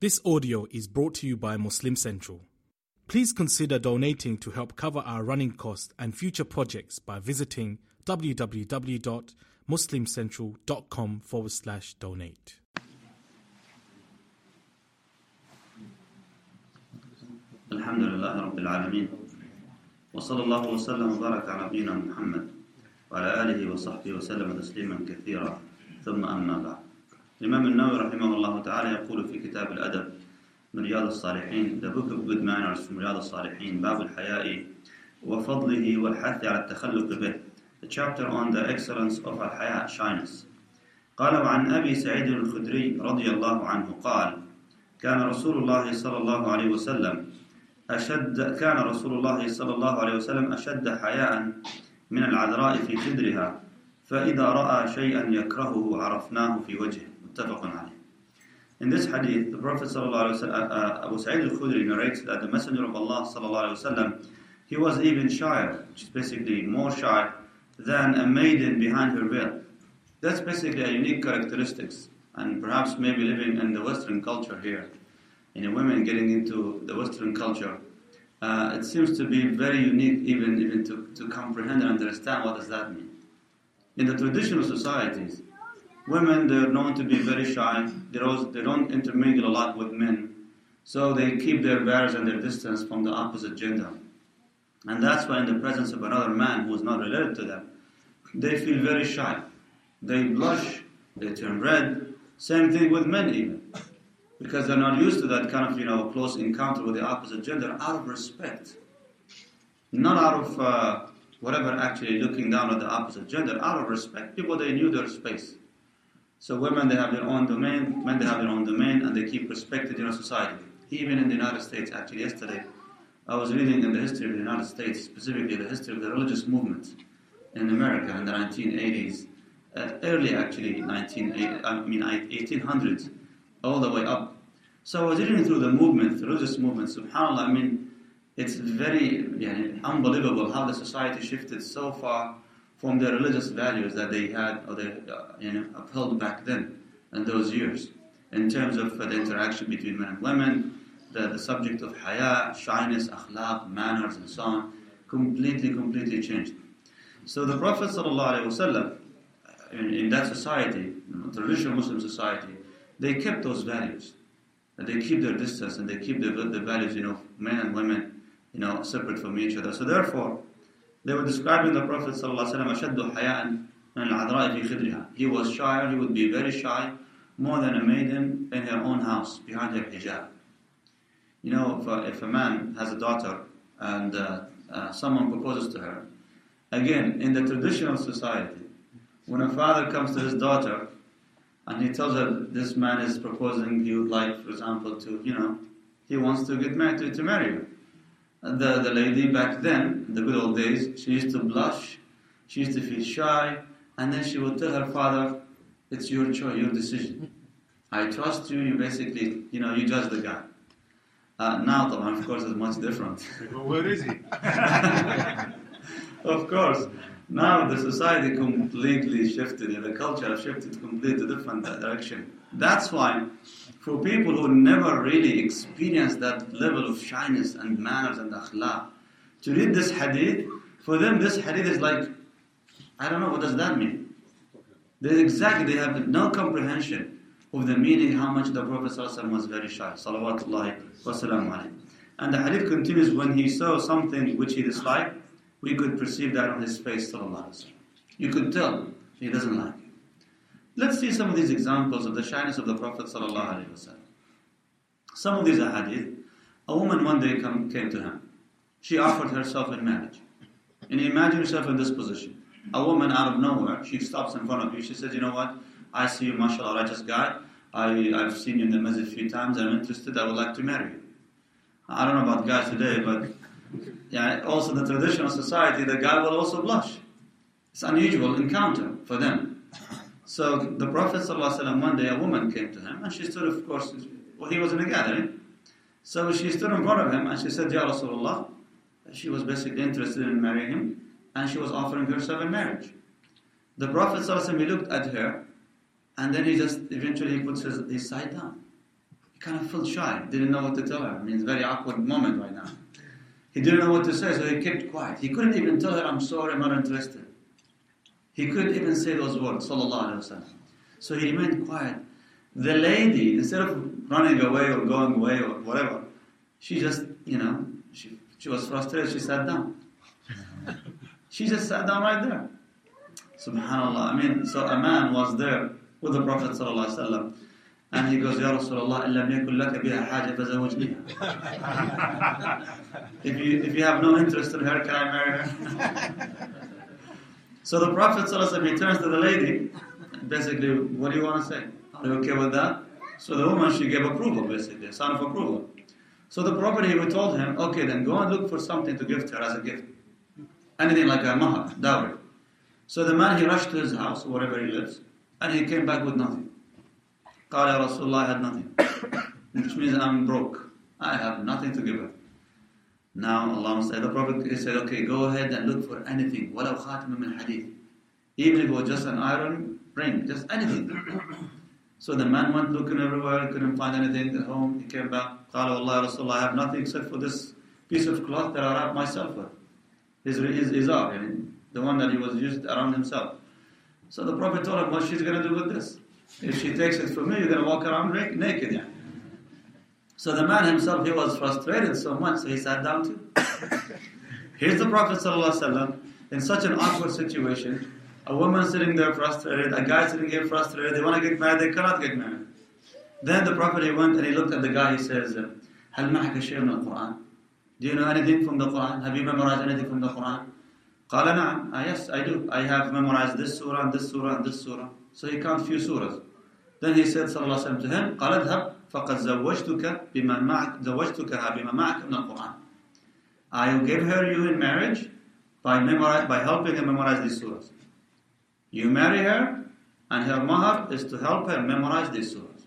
This audio is brought to you by Muslim Central. Please consider donating to help cover our running costs and future projects by visiting www.muslimcentral.com forward slash donate. الحمد لله رب العالمين وصلى الله وسلم وبارك على نبينا محمد وعلى آله وصحبه وسلم تسليما كثيرا ثم أما بعد الإمام النووي رحمه الله تعالى يقول في كتاب الأدب من رياض الصالحين The Book of Good Manners from رياض الصالحين باب الحياء وفضله والحث على التخلق به. The chapter on the excellence of الحياء shyness. قال وعن أبي سعيد الخدري رضي الله عنه قال كان رسول الله صلى الله عليه وسلم أشد كان رسول الله صلى الله عليه وسلم أشد حياء من العذراء في خدرها فإذا رأى شيئا يكرهه عرفناه في وجهه. متفق عليه In this hadith, the Prophet ﷺ, uh, Abu Sa'id al-Khudri narrates that the Messenger of Allah ﷺ, he was even shyer, which is basically more shy than a maiden behind her veil. That's basically a unique characteristics, and perhaps maybe living in the Western culture here, you know, women getting into the Western culture, uh, it seems to be very unique even, even to, to comprehend and understand what does that mean. In the traditional societies, women they're known to be very shy. They don't, they don't intermingle a lot with men, so they keep their barriers and their distance from the opposite gender. And that's why, in the presence of another man who is not related to them, they feel very shy. They blush, they turn red. Same thing with men, even because they're not used to that kind of you know close encounter with the opposite gender out of respect, not out of uh, whatever actually looking down at the opposite gender, out of respect. People they knew their space. So women they have their own domain, men they have their own domain, and they keep respected in our society. Even in the United States, actually yesterday, I was reading in the history of the United States, specifically the history of the religious movement in America in the 1980s, uh, early actually 19, I mean 1800s all the way up. So I was reading through the movement, the religious movement, subhanAllah, I mean, it's very yani, unbelievable how the society shifted so far from the religious values that they had or they uh, you know, upheld back then in those years. In terms of uh, the interaction between men and women, the, the subject of haya, shyness, akhlaq, manners, and so on, completely, completely changed. So the Prophet ﷺ, in, in that society, you know, traditional Muslim society, they kept those values. And They keep their distance and they keep the, the values, you know, men and women, you know, separate from each other. So therefore, they were describing the Prophet ﷺ He was shy, he would be very shy, more than a maiden in her own house, behind her hijab. You know, if a, if a man has a daughter and uh, uh, someone proposes to her, again, in the traditional society, when a father comes to his daughter and he tells her this man is proposing he would like, for example, to, you know, he wants to get married, to, to marry her. The, the lady back then, in the good old days, she used to blush, she used to feel shy, and then she would tell her father, it's your choice, your decision. I trust you, you basically, you know, you judge the guy. Uh, now, of course, it's much different. Well, where is he? of course. Now the society completely shifted, the culture shifted completely different direction. That's why, for people who never really experienced that level of shyness and manners and akhlaq, to read this hadith, for them this hadith is like, I don't know, what does that mean? They exactly, they have no comprehension of the meaning how much the Prophet ﷺ was very shy. Salawatullahi wa And the hadith continues, when he saw something which he disliked, we could perceive that on his face, sallallahu You could tell he doesn't like. Let's see some of these examples of the shyness of the Prophet Some of these hadith. a woman one day come, came to him. She offered herself in marriage. And imagine yourself in this position. A woman out of nowhere, she stops in front of you. She says, you know what? I see you, mashallah, righteous guy. I, I've seen you in the masjid a few times. I'm interested. I would like to marry you. I don't know about guys today, but yeah, also the traditional society, the guy will also blush. It's an unusual encounter for them. So the Prophet ﷺ, one day a woman came to him and she stood, of course, well, he was in a gathering. So she stood in front of him and she said, Ya Rasulullah, she was basically interested in marrying him and she was offering herself in marriage. The Prophet ﷺ, he looked at her and then he just eventually puts his, his side down. He kind of felt shy, didn't know what to tell her. I mean, it's a very awkward moment right now. He didn't know what to say, so he kept quiet. He couldn't even tell her, I'm sorry, I'm not interested. He couldn't even say those words, sallallahu alayhi wasallam. So he remained quiet. The lady, instead of running away or going away or whatever, she just, you know, she, she was frustrated, she sat down. She just sat down right there. Subhanallah. I mean, so a man was there with the Prophet sallallahu alaihi wasallam. And he goes, Ya Rasulullah, إِلَّمْ يَكُنْ لَكَ بِهَا حَاجَةً فَزَوَّجْنِيهَا if you, if you have no interest in her, can I marry her? So the Prophet he turns to the lady, basically, what do you want to say? Are you okay with that? So the woman, she gave approval, basically, a sign of approval. So the Prophet he told him, okay, then go and look for something to give to her as a gift. Anything like a mahab, dowry. So the man, he rushed to his house, wherever he lives, and he came back with nothing. Qala Rasulullah had nothing, which means I'm broke. I have nothing to give her. Now Allah said, the Prophet he said, okay, go ahead and look for anything. ولو خاتم من حديث. Even if it was just an iron ring, just anything. So the man went looking everywhere, couldn't find anything at home. He came back. قال والله يا رسول الله I have nothing except for this piece of cloth that I wrapped myself with. His, his izar, the one that he was used around himself. So the Prophet told him what she's going to do with this. If she takes it from me, you're going to walk around naked. Yeah. So the man himself, he was frustrated so much, so he sat down too. Here's the Prophet ﷺ in such an awkward situation. A woman sitting there frustrated, a guy sitting here frustrated, they want to get married, they cannot get married. Then the Prophet he went and he looked at the guy, he says, هل معك شيء من القرآن? Do you know anything from the Quran? Have you memorized anything from the Quran? قال نعم, ah, yes, I do. I have memorized this surah and this surah and this surah. So he counts few surahs. Then he said صلى الله عليه وسلم to him, قال اذهب فقد زوجتك بما معك زوجتكها بما معك من القرآن. I will give her you in marriage by memorize, by helping her memorize these surahs. You marry her, and her mahar is to help her memorize these surahs.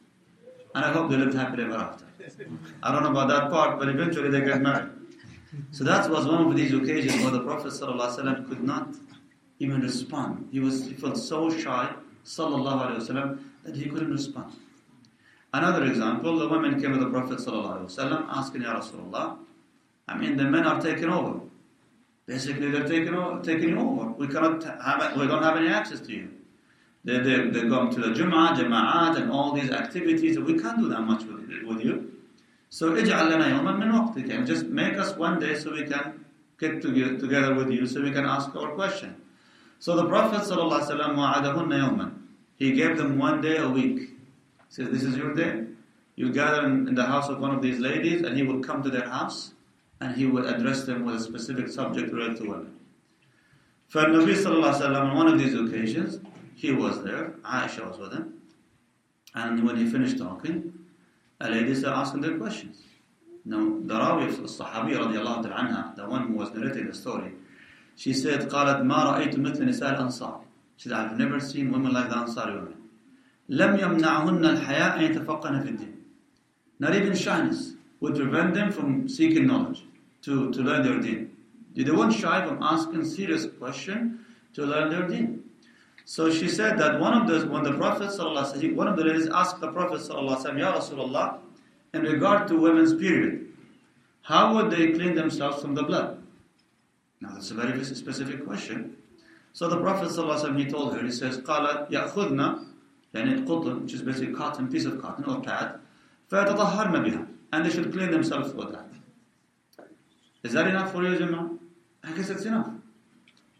And I hope they live happily ever after. I don't know about that part, but eventually they get married. So that was one of these occasions where the Prophet ﷺ could not even respond. He was he felt so shy, sallallahu that he couldn't respond. Another example, the women came to the Prophet ﷺ asking, Ya Rasulullah, I mean the men are taking over. Basically they're taking, over, taking you over. We cannot have, we don't have any access to you. They, they, they're going to the Jum'ah, Jama'at and all these activities. We can't do that much with, with you. So اجعل لنا يوما من وقتك and just make us one day so we can get together with you so we can ask our question. So the Prophet ﷺ وعدهن يوما He gave them one day a week. He says, this is your day. You gather in, in the house of one of these ladies and he would come to their house and he would address them with a specific subject related to women. For Nabi sallallahu on one of these occasions, he was there, Aisha was with him, and when he finished talking, a lady started asking their questions. Now, the Rawi, the Sahabi radiallahu anha, the one who was narrating the story, she said, قالت ما رأيت مثل نساء الأنصار. She said, I've never seen women like the Ansari women. لم يمنعهن الحياء أن يتفقهن في الدين. Not even shyness would prevent them from seeking knowledge, to, to learn their deen. They weren't shy from asking serious question to learn their deen. So she said that one of the when the Prophet one of the ladies asked the Prophet Ya Rasulullah, in regard to women's period, how would they clean themselves from the blood? Now that's a very specific question. So the Prophet he told her, he says, قال يأخذنا يعني قطن, which is basically cotton, piece of cotton or pad, فيتطهرن بها, and they should clean themselves with that. Is that enough for you, Jama'ah? I guess it's enough.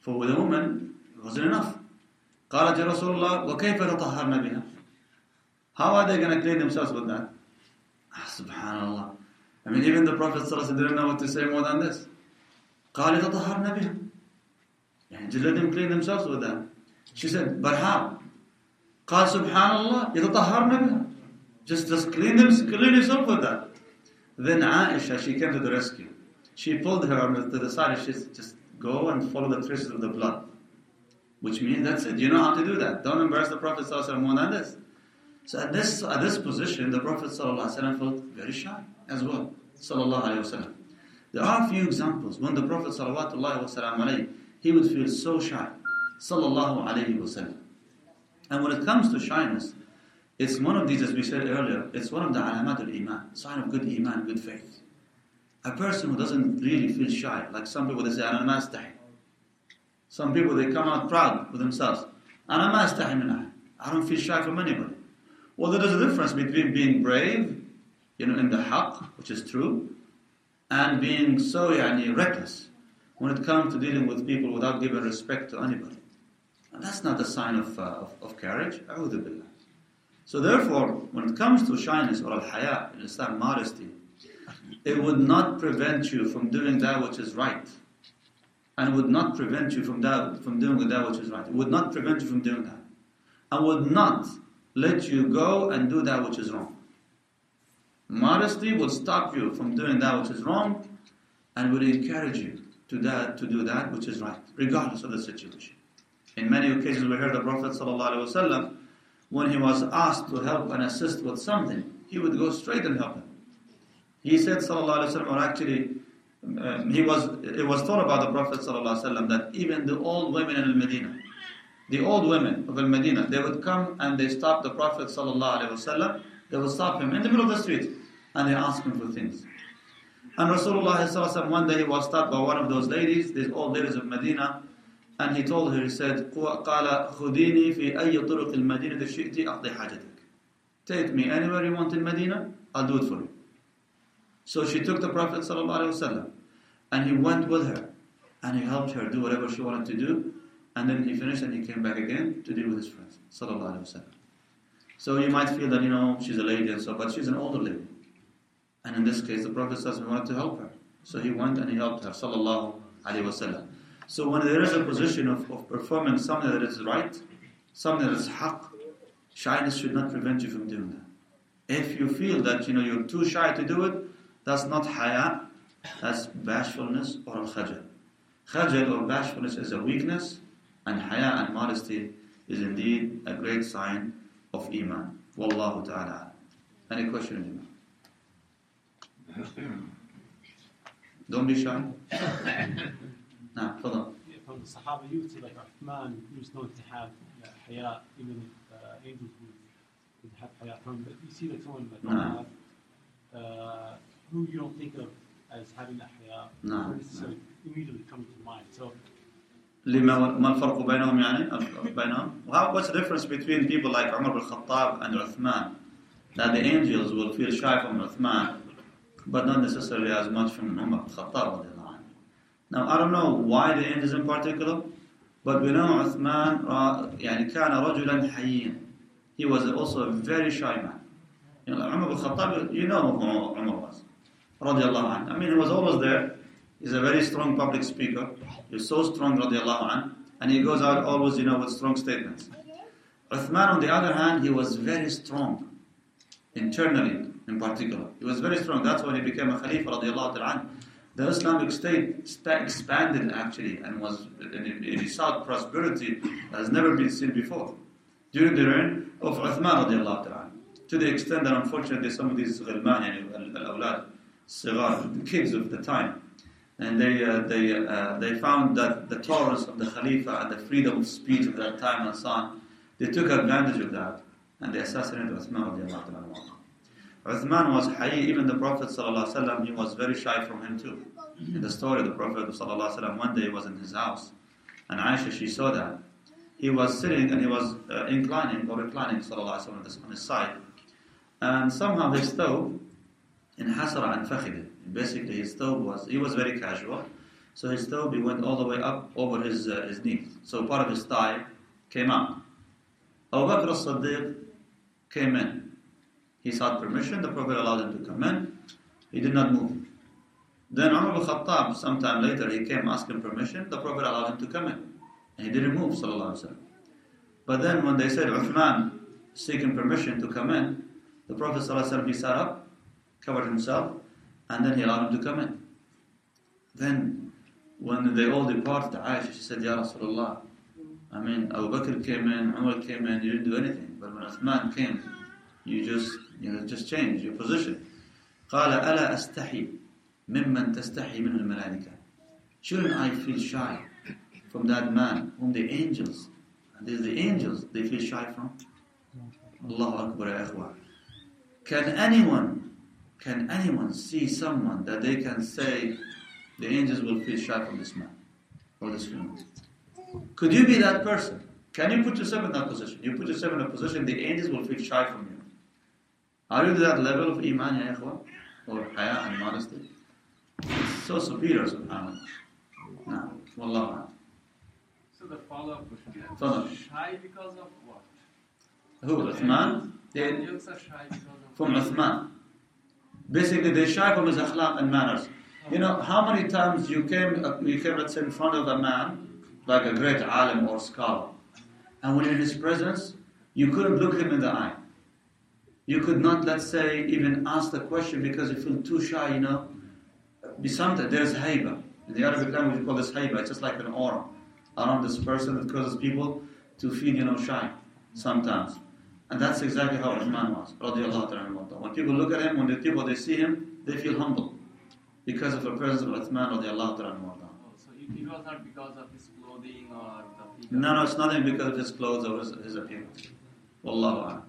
For the woman, it wasn't enough. قالت يا رسول الله وكيف تطهرن بها How are they going to clean themselves with that? Ah, Subhanallah. I mean, even the Prophet didn't know what to say more than this. قال يتطهرن بها يعني just let them clean themselves with that. She said, but how? قال سبحان الله يتطهرن بها Just, just clean them, clean yourself with that. Then Aisha, she came to the rescue. She pulled her to the side. She said, just go and follow the traces of the blood. Which means that's it. You know how to do that. Don't embarrass the Prophet more than this. So at this at this position, the Prophet felt very shy as well. There are a few examples when the Prophet he would feel so shy. And when it comes to shyness, It's one of these, as we said earlier, it's one of the alamat al-iman, sign of good iman, good faith. A person who doesn't really feel shy, like some people they say, أنا ما أستحي. Some people they come out proud with themselves. أنا ما أستحي من أحد. I don't feel shy from anybody. Well, there's a difference between being brave, you know, in the haqq, which is true, and being so yani, reckless when it comes to dealing with people without giving respect to anybody. And that's not a sign of, uh, of, of courage. So therefore, when it comes to shyness or al-haya, in Islam, modesty, it would not prevent you from doing that which is right. And would not prevent you from, that, from doing that which is right. It would not prevent you from doing that. And would not let you go and do that which is wrong. Modesty will stop you from doing that which is wrong and will encourage you to, that, to do that which is right, regardless of the situation. In many occasions, we heard the Prophet ﷺ, when he was asked to help and assist with something, he would go straight and help him. He said, ﷺ, or actually, um, he was, it was told about the Prophet ﷺ that even the old women in Medina, the old women of Medina, they would come and they stop the Prophet ﷺ, they would stop him in the middle of the street and they ask him for things. And Rasulullah one day he was stopped by one of those ladies, these old ladies of Medina, and he told her, he said, قال خذيني في أي طرق المدينة شئت أقضي حاجتك. Take me anywhere you want in Medina, I'll do it for you. So she took the Prophet ﷺ and he went with her and he helped her do whatever she wanted to do. And then he finished and he came back again to deal with his friends. ﷺ. So you might feel that, you know, she's a lady and so, but she's an older lady. And in this case, the Prophet wanted to help her. So he went and he helped her. Sallallahu Alaihi Wasallam. So when there is a position of, of performing something that is right, something that is haqq, shyness should not prevent you from doing that. If you feel that you know you're too shy to do it, that's not haya, that's bashfulness or al khajal. Khajal or bashfulness is a weakness, and haya and modesty is indeed a great sign of iman. Wallahu ta'ala. Any question, Don't be shy. نعم تفضل. From the Sahaba used to like Uthman used known to have uh, haya, even if uh, angels would, would have haya from. But you see like someone like نعم. uh, who you don't think of as having that haya, نعم. necessarily immediately comes to mind. So لما ما الفرق بينهم يعني بينهم How, what's the difference between people like Umar bin Khattab and Uthman that the angels will feel shy from Uthman but not necessarily as much from Umar bin Khattab now I don't know why the angels in particular but we know Uthman يعني كان رجلا حييا he was also a very shy man you know, Umar bin Khattab you know who Umar was رضي الله عنه I mean he was always there He's a very strong public speaker. He's so strong, radiallahu anh, and he goes out always, you know, with strong statements. Uthman, on the other hand, he was very strong, internally in particular. He was very strong. That's when he became a Khalifa, radiallahu anh. The Islamic State expanded actually and was in sought prosperity has never been seen before during the reign of Uthman radiallahu anh. To the extent that unfortunately some of these ghilman, al-awlad, the kids of the time, and they uh, they uh, they found that the tolerance of the Khalifa and the freedom of speech of that time and so on, they took advantage of that and they assassinated Uthman Uthman was hayy, even the Prophet ﷺ, he was very shy from him too. In the story, the Prophet ﷺ one day was in his house, and Aisha, she saw that. He was sitting and he was uh, inclining or reclining ﷺ on his side. And somehow his thobe, in hasra and fakhid, basically his thobe was, he was very casual, so his thobe he went all the way up over his, uh, his knees. So part of his thigh came out. Abu Bakr al-Siddiq came in. He sought permission, the Prophet allowed him to come in. He did not move. Then Umar al-Khattab, sometime later, he came asking permission, the Prophet allowed him to come in. And he didn't move, sallallahu alaihi But then when they said Uthman seeking permission to come in, the Prophet sallallahu he sat up, covered himself, and then he allowed him to come in. Then, when they all departed, Aisha, she said, Ya Rasulullah, I mean, Abu Bakr came in, Umar came in, you didn't do anything. But when Uthman came, you just, you know, just changed your position. قال ألا أستحي ممن تستحي منه الملائكة Shouldn't I feel shy from that man whom the angels, and there's the angels they feel shy from? Allahu Akbar ya ikhwan. Can anyone, can anyone see someone that they can say the angels will feel shy from this man or this woman? Could you be that person? Can you put yourself in that position? You put yourself in a position the angels will feel shy from you. Are you to that level of iman ya ikhwan? Or haya and modesty? It's so superior subhanAllah. Wallahu a'lam. So the follow-up question. Shy because of what? Who? Uthman? They, Angels are shy because of from Uthman. Basically, they shy from his akhlaq and manners. You know, how many times you came, you came, let's say, in front of a man, like a great alim or scholar, and when in his presence, you couldn't look him in the eye. You could not, let's say, even ask the question because you feel too shy, you know. Be something, there's haiba. In the Arabic language, we call this haiba. It's just like an aura around this person that causes people to feel, you know, shy sometimes. And that's exactly how Uthman was. radiallahu ta'ala anhu. When people look at him, when the people they see him, they feel humble because of the presence of Uthman radiallahu ta'ala. Oh, so it, it was not because of his clothing or the figure. No, no, it's nothing because of his clothes or his, his appearance. Wallahu a'lam.